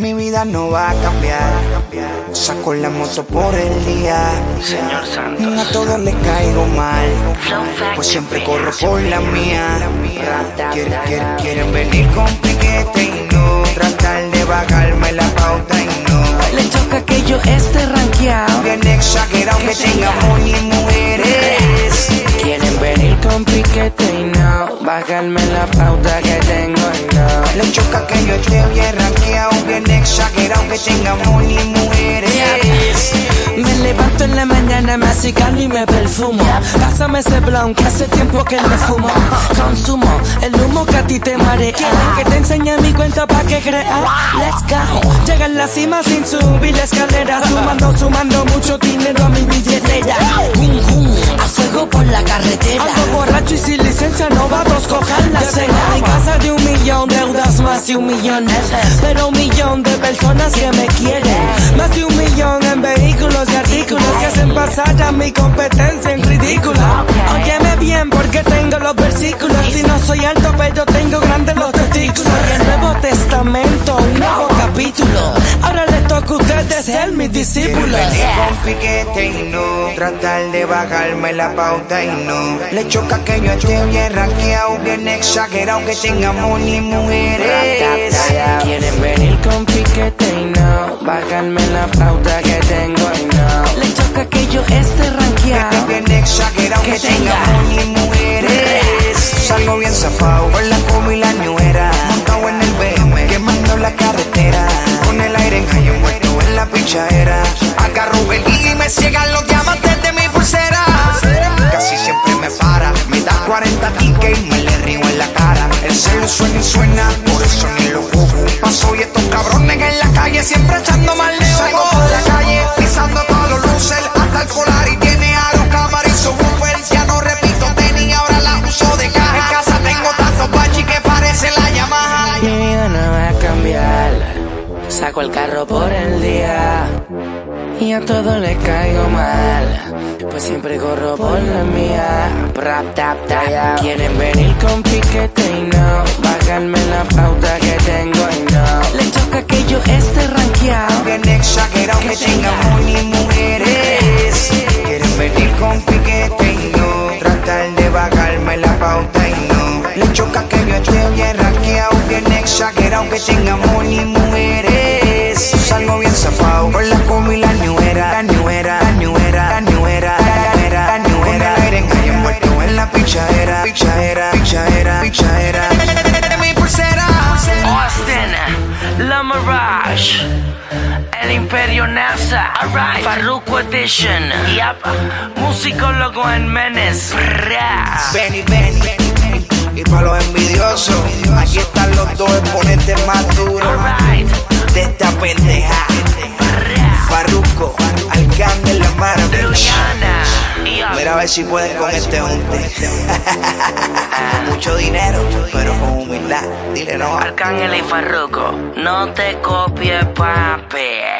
Mi vida no va a cambiar. Saco la moto por el día. Señor Santos. A todos les caigo mal. Pues siempre corro por la mía. Quieren, quieren, quieren venir con piquete y no. Tratar de bajarme la pauta y no. Le choca que yo esté rankeado. Bien exagerado que tenga y mujeres. Quieren venir con piquete y no. Bajarme la pauta que tengo y no. Le choca que yo esté bien rankeado, bien exagerado que tenga y mujeres. Me levanto en la mañana, me acicalo y me perfumo. Pásame ese blunt que hace tiempo que me fumo. Consumo el humo que a ti te marea. Quieren que te enseñe mi cuenta pa' que creas. Let's go. Llega en la cima sin subir la escalera. Sumando, sumando mucho dinero a mi billetera. Bum, bum. A fuego por la carretera. Ando borracho y sin licencia, novatos cojan la cena. En casa de un millón, deudas más de un millón. Pero un millón de personas que me quieren. Más de un millón en vehículos y artículos que hacen pasar a mi competencia en ridículo. Óyeme bien porque tengo los versículos. Si no soy alto, pero tengo grandes los testículos. Soy el Nuevo Testamento, un nuevo capítulo. Ustedes ser mis discípulos. Quieren venir con piquete y no. Tratar de bajarme la pauta y no. Le choca que yo esté bien rankeado, bien exagerado que tenga y mujeres. Quieren venir con piquete y no Bajarme la pauta que tengo y no Le choca que yo esté rankeado Bien exagerado que, Que tenga tenga y mujeres. Salgo bien zafado con la como y la Agarro el y me ciegan los diamantes de mi pulsera. Casi siempre me para, me da 40 tickets y me le río en la cara. El celo suena y suena, Saco el carro por el día Y a todo le caigo mal Pues siempre corro por la mía Prap, tap, tap. Quieren venir con piquete y no Bajarme la pauta que tengo y no Le choca que yo esté rankeado Bien exagerado que tenga y mujeres. Quieren venir con piquete y no. Tratar de bajarme la pauta y no. Le choca que yo esté bien rankeado, bien exagerado que tenga y mujeres. Bien zafado con la como y la ñuera. La ñuera, la ñuera, la ñuera, la ñuera, la ñuera. Con el aire en high envuelto en la pichadera, pichadera, pichadera, pichadera. Mi pulsera. Austin, La Mirage, El Imperio NASA, alright, Farruko Edition, yep, musicólogo en Menes, Bra. Benny, Benny, Benny. Y para los envidiosos, aquí están los dos exponentes más duros Mira a ver si pueden con este junte. Mucho dinero, pero con humildad. Dile no. Arcángel y Farruko, no te copies, papi.